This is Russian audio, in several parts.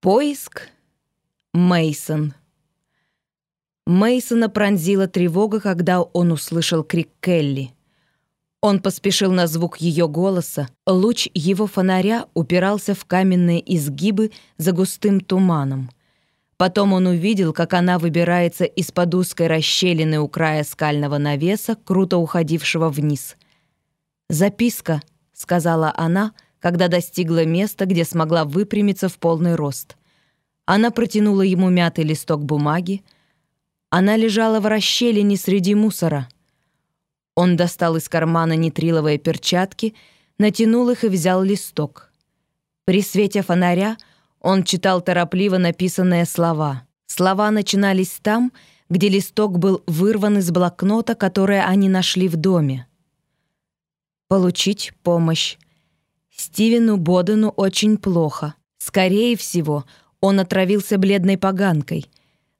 Поиск. Мейсон. Мейсона пронзила тревога, когда он услышал крик Келли. Он поспешил на звук ее голоса. Луч его фонаря упирался в каменные изгибы за густым туманом. Потом он увидел, как она выбирается из-под узкой расщелины у края скального навеса, круто уходившего вниз. «Записка», — сказала она, — когда достигла места, где смогла выпрямиться в полный рост. Она протянула ему мятый листок бумаги. Она лежала в расщелине среди мусора. Он достал из кармана нитриловые перчатки, натянул их и взял листок. При свете фонаря он читал торопливо написанные слова. Слова начинались там, где листок был вырван из блокнота, который они нашли в доме. «Получить помощь», Стивену Бодену очень плохо. Скорее всего, он отравился бледной поганкой.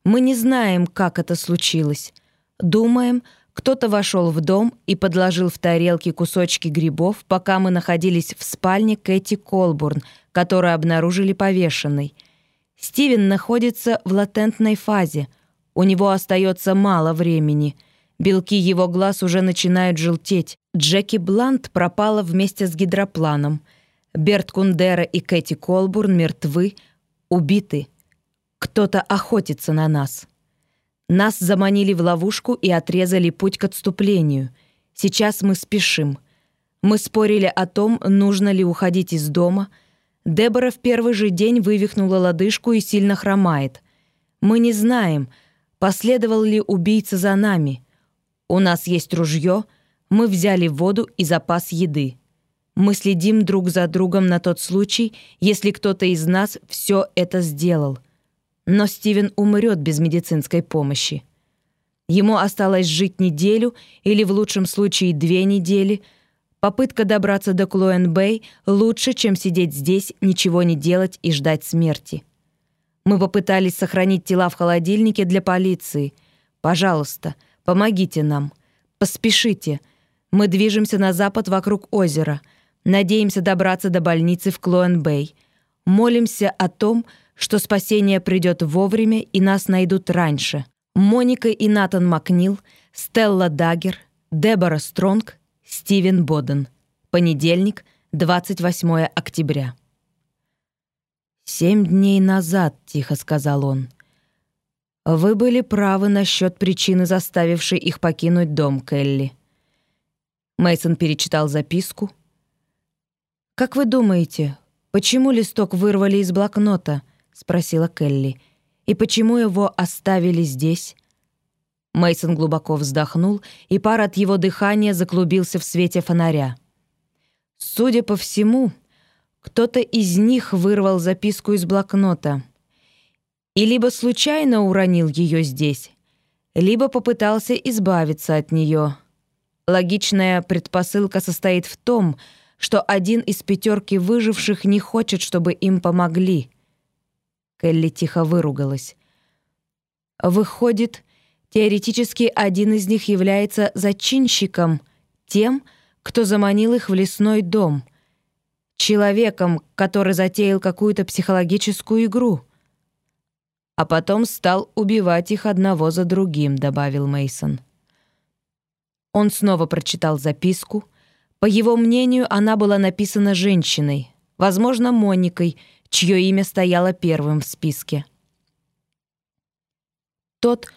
Мы не знаем, как это случилось. Думаем, кто-то вошел в дом и подложил в тарелки кусочки грибов, пока мы находились в спальне Кэти Колбурн, которую обнаружили повешенной. Стивен находится в латентной фазе. У него остается мало времени. Белки его глаз уже начинают желтеть. Джеки Блант пропала вместе с гидропланом. Берт Кундера и Кэти Колбурн мертвы, убиты. Кто-то охотится на нас. Нас заманили в ловушку и отрезали путь к отступлению. Сейчас мы спешим. Мы спорили о том, нужно ли уходить из дома. Дебора в первый же день вывихнула лодыжку и сильно хромает. Мы не знаем, последовал ли убийца за нами. У нас есть ружье, мы взяли воду и запас еды. Мы следим друг за другом на тот случай, если кто-то из нас все это сделал. Но Стивен умрет без медицинской помощи. Ему осталось жить неделю или в лучшем случае две недели. Попытка добраться до Клоэн-Бэй лучше, чем сидеть здесь, ничего не делать и ждать смерти. Мы попытались сохранить тела в холодильнике для полиции. Пожалуйста, помогите нам. Поспешите. Мы движемся на запад вокруг озера — Надеемся добраться до больницы в Клоэн-Бэй. Молимся о том, что спасение придет вовремя и нас найдут раньше. Моника и Натан Макнил, Стелла Даггер, Дебора Стронг, Стивен Боден. Понедельник, 28 октября. «Семь дней назад», — тихо сказал он. «Вы были правы насчет причины, заставившей их покинуть дом, Келли». Мейсон перечитал записку — «Как вы думаете, почему листок вырвали из блокнота?» — спросила Келли. «И почему его оставили здесь?» Мейсон глубоко вздохнул, и пар от его дыхания заклубился в свете фонаря. Судя по всему, кто-то из них вырвал записку из блокнота. И либо случайно уронил ее здесь, либо попытался избавиться от нее. Логичная предпосылка состоит в том, что один из пятерки выживших не хочет, чтобы им помогли. Келли тихо выругалась. Выходит, теоретически один из них является зачинщиком, тем, кто заманил их в лесной дом, человеком, который затеял какую-то психологическую игру. А потом стал убивать их одного за другим, добавил Мейсон. Он снова прочитал записку — по его мнению, она была написана женщиной, возможно, Моникой, чье имя стояло первым в списке. Тот,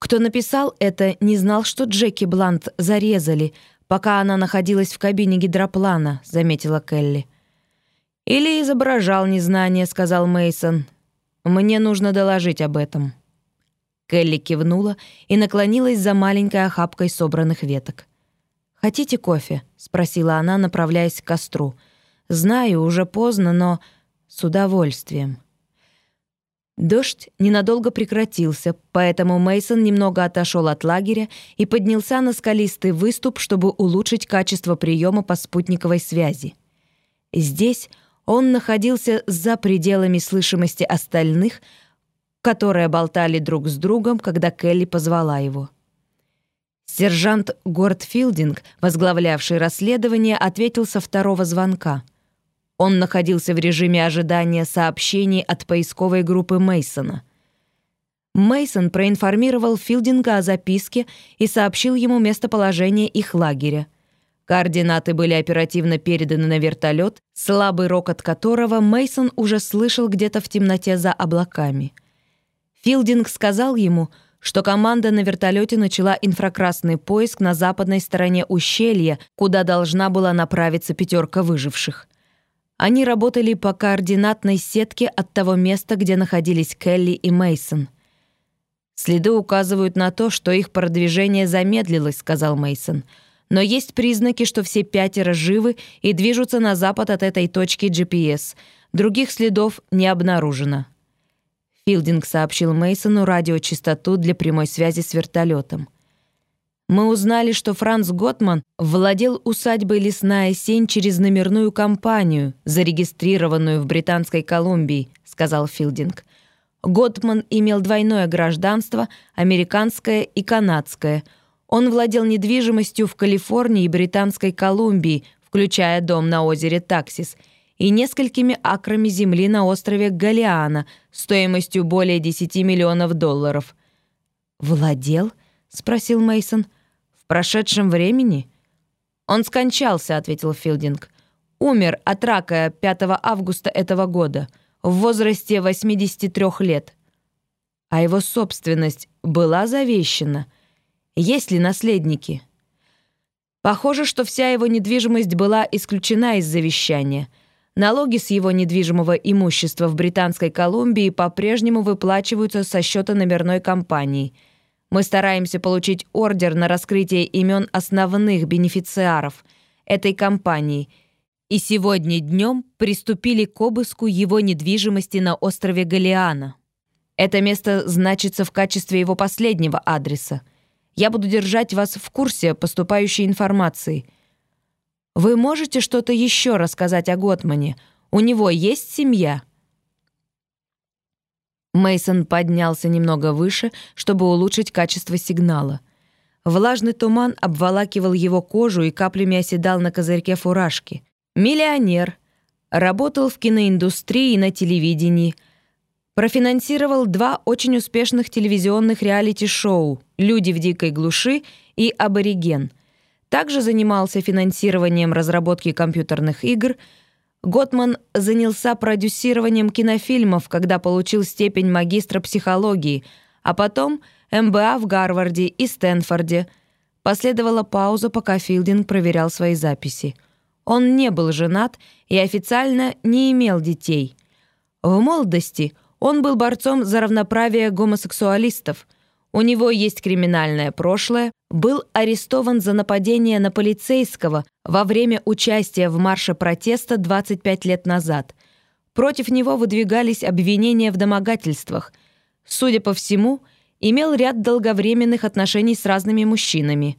кто написал это, не знал, что Джеки Блант зарезали, пока она находилась в кабине гидроплана, заметила Келли. Или изображал незнание, сказал Мейсон. Мне нужно доложить об этом. Келли кивнула и наклонилась за маленькой охапкой собранных веток. «Хотите кофе?» — спросила она, направляясь к костру. «Знаю, уже поздно, но с удовольствием». Дождь ненадолго прекратился, поэтому Мейсон немного отошел от лагеря и поднялся на скалистый выступ, чтобы улучшить качество приема по спутниковой связи. Здесь он находился за пределами слышимости остальных, которые болтали друг с другом, когда Келли позвала его. Сержант Горд Филдинг, возглавлявший расследование, ответил со второго звонка. Он находился в режиме ожидания сообщений от поисковой группы Мейсона. Мейсон проинформировал Филдинга о записке и сообщил ему местоположение их лагеря. Координаты были оперативно переданы на вертолет, слабый рокот которого Мейсон уже слышал где-то в темноте за облаками. Филдинг сказал ему, что команда на вертолете начала инфракрасный поиск на западной стороне ущелья, куда должна была направиться пятерка выживших. Они работали по координатной сетке от того места, где находились Келли и Мейсон. Следы указывают на то, что их продвижение замедлилось, сказал Мейсон. Но есть признаки, что все пятеро живы и движутся на запад от этой точки GPS. Других следов не обнаружено. Филдинг сообщил Мейсону радиочастоту для прямой связи с вертолетом. Мы узнали, что Франц Готман владел усадьбой «Лесная сень» через номерную компанию, зарегистрированную в Британской Колумбии, сказал Филдинг. Готман имел двойное гражданство, американское и канадское. Он владел недвижимостью в Калифорнии и Британской Колумбии, включая дом на озере Таксис, и несколькими акрами земли на острове Галиана стоимостью более 10 миллионов долларов. «Владел?» — спросил Мейсон. «В прошедшем времени?» «Он скончался», — ответил Филдинг. «Умер от рака 5 августа этого года, в возрасте 83 лет». А его собственность была завещана. Есть ли наследники? Похоже, что вся его недвижимость была исключена из завещания. Налоги с его недвижимого имущества в Британской Колумбии по-прежнему выплачиваются со счета номерной компании — мы стараемся получить ордер на раскрытие имен основных бенефициаров этой компании и сегодня днем приступили к обыску его недвижимости на острове Галиана. Это место значится в качестве его последнего адреса. Я буду держать вас в курсе поступающей информации. Вы можете что-то еще рассказать о Готмане? У него есть семья?» Мейсон поднялся немного выше, чтобы улучшить качество сигнала. Влажный туман обволакивал его кожу и каплями оседал на козырьке фуражки. Миллионер. Работал в киноиндустрии и на телевидении. Профинансировал два очень успешных телевизионных реалити-шоу «Люди в дикой глуши» и «Абориген». Также занимался финансированием разработки компьютерных игр – Готман занялся продюсированием кинофильмов, когда получил степень магистра психологии, а потом МБА в Гарварде и Стэнфорде. Последовала пауза, пока Филдинг проверял свои записи. Он не был женат и официально не имел детей. В молодости он был борцом за равноправие гомосексуалистов. У него есть криминальное прошлое, был арестован за нападение на полицейского во время участия в марше протеста 25 лет назад. Против него выдвигались обвинения в домогательствах. Судя по всему, имел ряд долговременных отношений с разными мужчинами.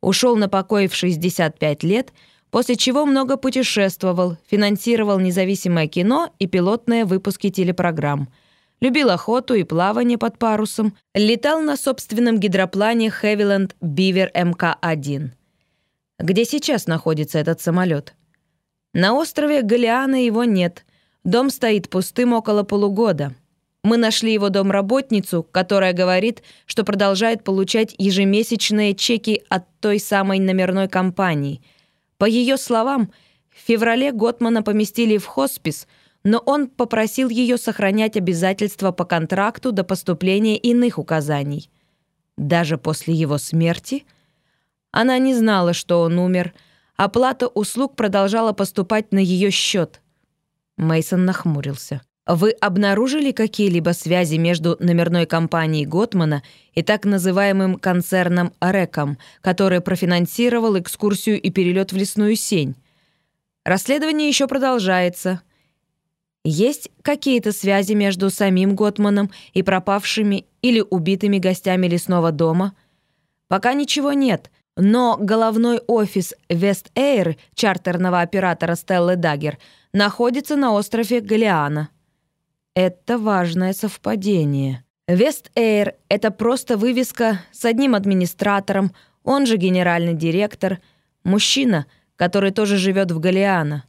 Ушел на покой в 65 лет, после чего много путешествовал, финансировал независимое кино и пилотные выпуски телепрограмм – Любил охоту и плавание под парусом. Летал на собственном гидроплане Heavyland Beaver МК-1. Где сейчас находится этот самолет? На острове Галиана его нет. Дом стоит пустым около полугода. Мы нашли его домработницу, которая говорит, что продолжает получать ежемесячные чеки от той самой номерной компании. По ее словам, в феврале Готмана поместили в хоспис – но он попросил ее сохранять обязательства по контракту до поступления иных указаний. Даже после его смерти она не знала, что он умер. Оплата услуг продолжала поступать на ее счет. Мейсон нахмурился. Вы обнаружили какие-либо связи между номерной компанией Готмана и так называемым концерном Реком, который профинансировал экскурсию и перелет в лесную сень? Расследование еще продолжается. Есть какие-то связи между самим Готманом и пропавшими или убитыми гостями лесного дома? Пока ничего нет, но головной офис Вест Эйр чартерного оператора Стеллы Даггер находится на острове Галиана. Это важное совпадение. Вест Эйр — это просто вывеска с одним администратором, он же генеральный директор, мужчина, который тоже живет в Галиана.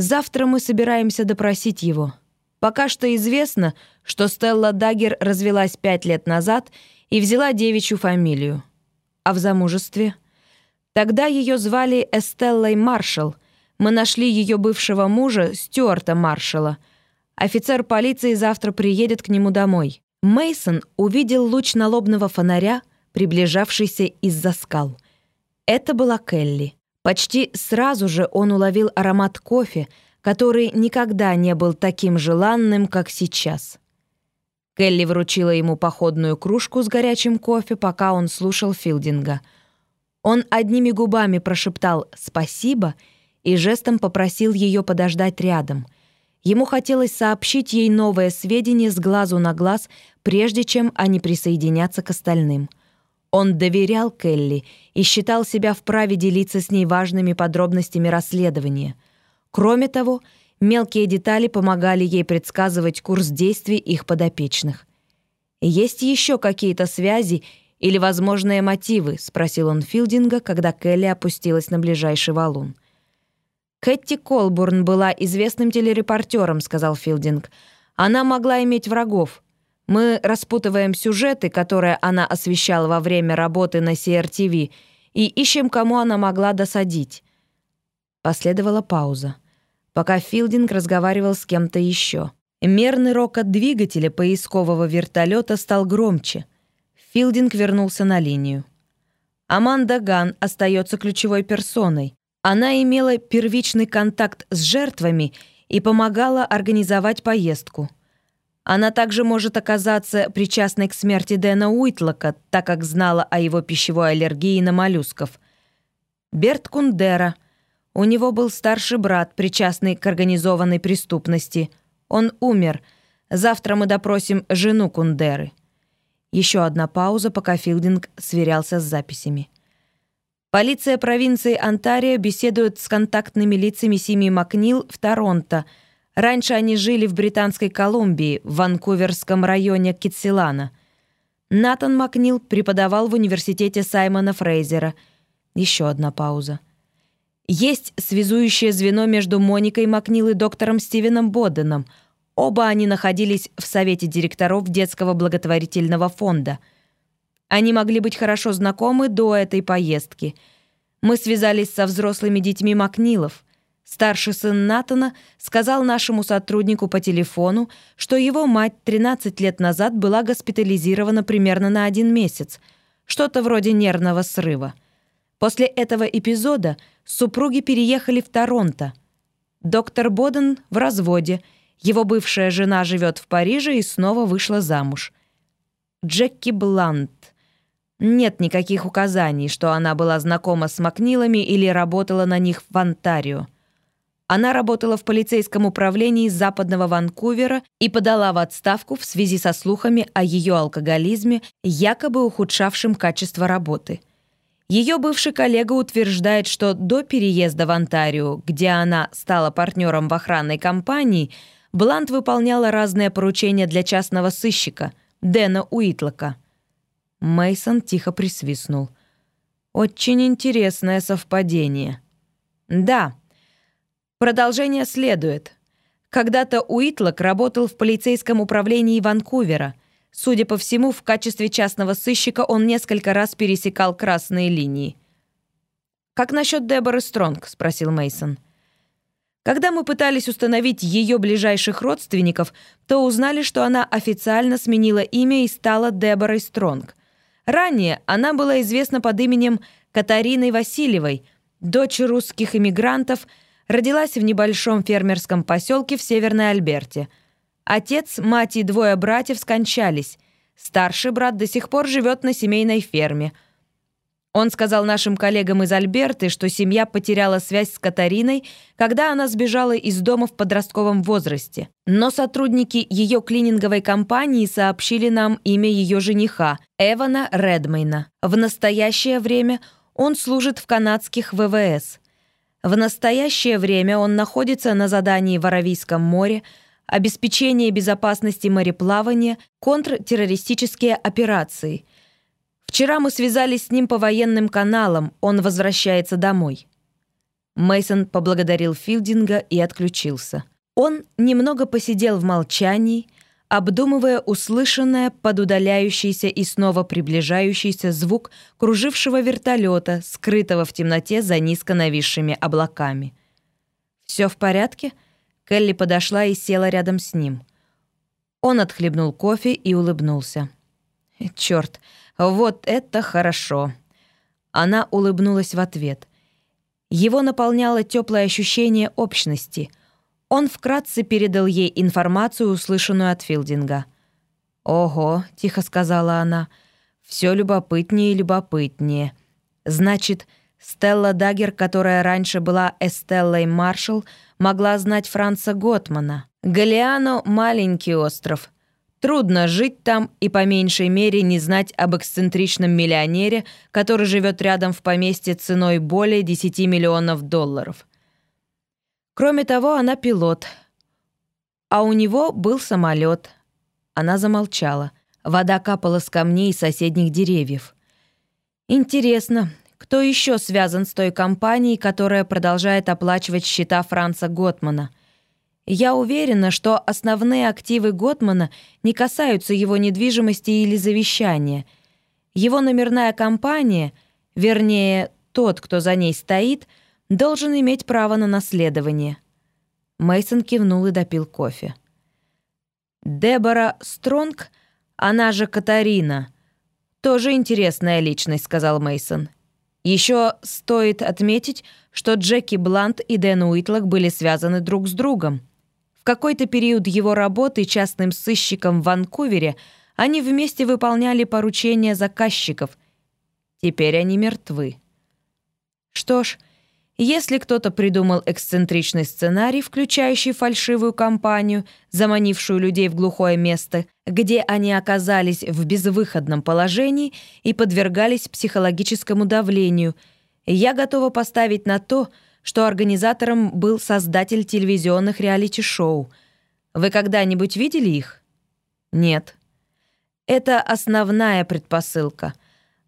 Завтра мы собираемся допросить его. Пока что известно, что Стелла Даггер развелась пять лет назад и взяла девичью фамилию. А в замужестве? Тогда ее звали Эстеллой Маршалл. Мы нашли ее бывшего мужа, Стюарта Маршалла. Офицер полиции завтра приедет к нему домой. Мейсон увидел луч налобного фонаря, приближавшийся из-за скал. Это была Келли. Почти сразу же он уловил аромат кофе, который никогда не был таким желанным, как сейчас. Келли вручила ему походную кружку с горячим кофе, пока он слушал Филдинга. Он одними губами прошептал «спасибо» и жестом попросил ее подождать рядом. Ему хотелось сообщить ей новое сведение с глазу на глаз, прежде чем они присоединятся к остальным — он доверял Келли и считал себя вправе делиться с ней важными подробностями расследования. Кроме того, мелкие детали помогали ей предсказывать курс действий их подопечных. «Есть еще какие-то связи или возможные мотивы?» — спросил он Филдинга, когда Келли опустилась на ближайший валун. «Кэти Колбурн была известным телерепортером», — сказал Филдинг. «Она могла иметь врагов. Мы распутываем сюжеты, которые она освещала во время работы на CRTV, и ищем, кому она могла досадить». Последовала пауза, пока Филдинг разговаривал с кем-то еще. Мерный рокот двигателя поискового вертолета стал громче. Филдинг вернулся на линию. Аманда Ган остается ключевой персоной. Она имела первичный контакт с жертвами и помогала организовать поездку. Она также может оказаться причастной к смерти Дэна Уитлока, так как знала о его пищевой аллергии на моллюсков. Берт Кундера. У него был старший брат, причастный к организованной преступности. Он умер. Завтра мы допросим жену Кундеры. Еще одна пауза, пока Филдинг сверялся с записями. Полиция провинции Онтарио беседует с контактными лицами семьи Макнил в Торонто – Раньше они жили в Британской Колумбии, в Ванкуверском районе Китсилана. Натан Макнил преподавал в университете Саймона Фрейзера. Еще одна пауза. Есть связующее звено между Моникой Макнил и доктором Стивеном Боденом. Оба они находились в совете директоров детского благотворительного фонда. Они могли быть хорошо знакомы до этой поездки. Мы связались со взрослыми детьми Макнилов — Старший сын Натана сказал нашему сотруднику по телефону, что его мать 13 лет назад была госпитализирована примерно на один месяц, что-то вроде нервного срыва. После этого эпизода супруги переехали в Торонто. Доктор Боден в разводе, его бывшая жена живет в Париже и снова вышла замуж. Джеки Блант. Нет никаких указаний, что она была знакома с Макнилами или работала на них в Онтарио. Она работала в полицейском управлении западного Ванкувера и подала в отставку в связи со слухами о ее алкоголизме, якобы ухудшавшем качество работы. Ее бывший коллега утверждает, что до переезда в Онтарио, где она стала партнером в охранной компании, Блант выполняла разные поручения для частного сыщика Дэна Уитлока. Мейсон тихо присвистнул. «Очень интересное совпадение». «Да», Продолжение следует. Когда-то Уитлок работал в полицейском управлении Ванкувера. Судя по всему, в качестве частного сыщика он несколько раз пересекал красные линии. «Как насчет Деборы Стронг?» — спросил Мейсон. Когда мы пытались установить ее ближайших родственников, то узнали, что она официально сменила имя и стала Деборой Стронг. Ранее она была известна под именем Катариной Васильевой, дочь русских иммигрантов — родилась в небольшом фермерском поселке в Северной Альберте. Отец, мать и двое братьев скончались. Старший брат до сих пор живет на семейной ферме. Он сказал нашим коллегам из Альберты, что семья потеряла связь с Катариной, когда она сбежала из дома в подростковом возрасте. Но сотрудники ее клининговой компании сообщили нам имя ее жениха, Эвана Редмейна. В настоящее время он служит в канадских ВВС. В настоящее время он находится на задании в Аравийском море, обеспечение безопасности мореплавания, контртеррористические операции. Вчера мы связались с ним по военным каналам, он возвращается домой. Мейсон поблагодарил Филдинга и отключился. Он немного посидел в молчании, обдумывая услышанное под удаляющийся и снова приближающийся звук кружившего вертолета, скрытого в темноте за низко нависшими облаками. «Все в порядке?» Келли подошла и села рядом с ним. Он отхлебнул кофе и улыбнулся. «Чёрт, вот это хорошо!» Она улыбнулась в ответ. Его наполняло теплое ощущение общности — он вкратце передал ей информацию, услышанную от Филдинга. «Ого», — тихо сказала она, — «все любопытнее и любопытнее. Значит, Стелла Даггер, которая раньше была Эстеллой Маршалл, могла знать Франца Готмана. Галиано — маленький остров. Трудно жить там и по меньшей мере не знать об эксцентричном миллионере, который живет рядом в поместье ценой более 10 миллионов долларов. Кроме того, она пилот. А у него был самолет. Она замолчала. Вода капала с камней соседних деревьев. Интересно, кто еще связан с той компанией, которая продолжает оплачивать счета Франца Готмана? Я уверена, что основные активы Готмана не касаются его недвижимости или завещания. Его номерная компания, вернее, тот, кто за ней стоит — должен иметь право на наследование. Мейсон кивнул и допил кофе. Дебора Стронг, она же Катарина, тоже интересная личность, сказал Мейсон. Еще стоит отметить, что Джеки Блант и Дэн Уитлок были связаны друг с другом. В какой-то период его работы частным сыщиком в Ванкувере они вместе выполняли поручения заказчиков. Теперь они мертвы. Что ж, если кто-то придумал эксцентричный сценарий, включающий фальшивую кампанию, заманившую людей в глухое место, где они оказались в безвыходном положении и подвергались психологическому давлению, я готова поставить на то, что организатором был создатель телевизионных реалити-шоу. Вы когда-нибудь видели их? Нет. Это основная предпосылка.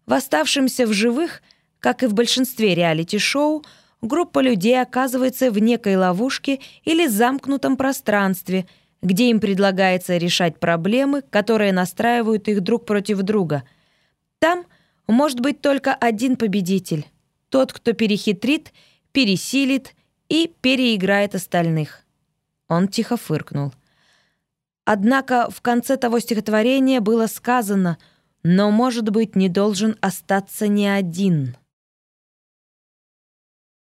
В оставшемся в живых, как и в большинстве реалити-шоу, группа людей оказывается в некой ловушке или замкнутом пространстве, где им предлагается решать проблемы, которые настраивают их друг против друга. Там может быть только один победитель. Тот, кто перехитрит, пересилит и переиграет остальных. Он тихо фыркнул. Однако в конце того стихотворения было сказано «но, может быть, не должен остаться ни один».